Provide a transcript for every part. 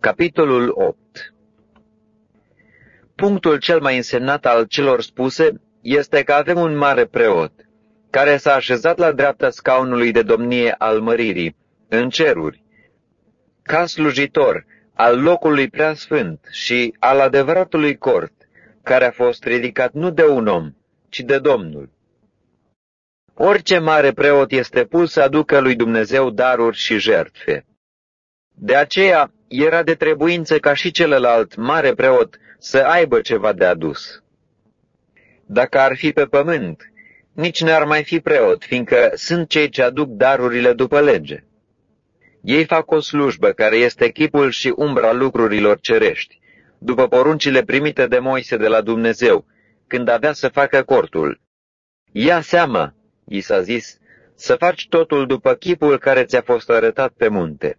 Capitolul 8 Punctul cel mai însemnat al celor spuse este că avem un mare preot, care s-a așezat la dreapta scaunului de domnie al măririi, în ceruri, ca slujitor al locului preasfânt și al adevăratului cort, care a fost ridicat nu de un om, ci de Domnul. Orice mare preot este pus să aducă lui Dumnezeu daruri și jertfe. De aceea era de trebuință ca și celălalt mare preot să aibă ceva de adus. Dacă ar fi pe pământ, nici n-ar mai fi preot, fiindcă sunt cei ce aduc darurile după lege. Ei fac o slujbă care este chipul și umbra lucrurilor cerești, după poruncile primite de Moise de la Dumnezeu, când avea să facă cortul. Ia seama, i s-a zis, să faci totul după chipul care ți-a fost arătat pe munte.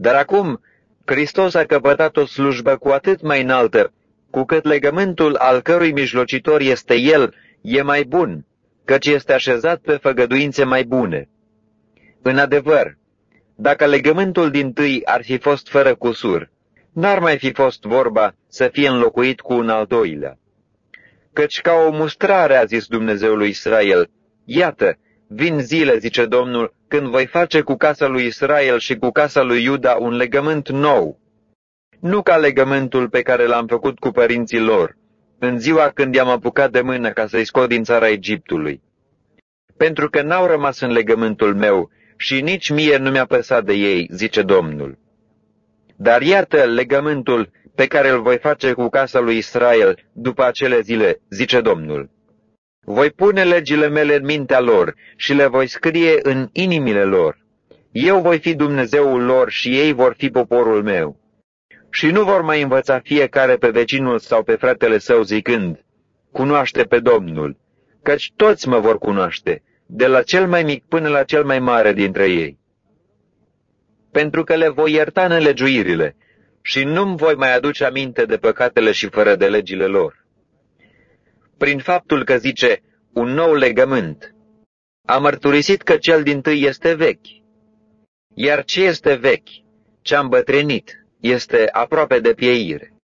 Dar acum, Hristos a căpătat o slujbă cu atât mai înaltă, cu cât legământul al cărui mijlocitor este El e mai bun, căci este așezat pe făgăduințe mai bune. În adevăr, dacă legământul din tâi ar fi fost fără cusur, n-ar mai fi fost vorba să fie înlocuit cu un al doilea. Căci ca o mustrare a zis Dumnezeul lui Israel, iată, vin zile, zice Domnul, când voi face cu casa lui Israel și cu casa lui Iuda un legământ nou. Nu ca legământul pe care l-am făcut cu părinții lor, în ziua când i-am apucat de mână ca să-i scot din țara Egiptului. Pentru că n-au rămas în legământul meu și nici mie nu mi-a păsat de ei, zice Domnul. Dar iată legământul pe care îl voi face cu casa lui Israel după acele zile, zice Domnul. Voi pune legile mele în mintea lor și le voi scrie în inimile lor. Eu voi fi Dumnezeul lor și ei vor fi poporul meu. Și nu vor mai învăța fiecare pe vecinul sau pe fratele său zicând, Cunoaște pe Domnul, căci toți mă vor cunoaște, de la cel mai mic până la cel mai mare dintre ei. Pentru că le voi ierta nelegiuirile și nu-mi voi mai aduce aminte de păcatele și fără de legile lor. Prin faptul că zice, un nou legământ, a mărturisit că cel din tâi este vechi. Iar ce este vechi, ce-a îmbătrânit, este aproape de pieire.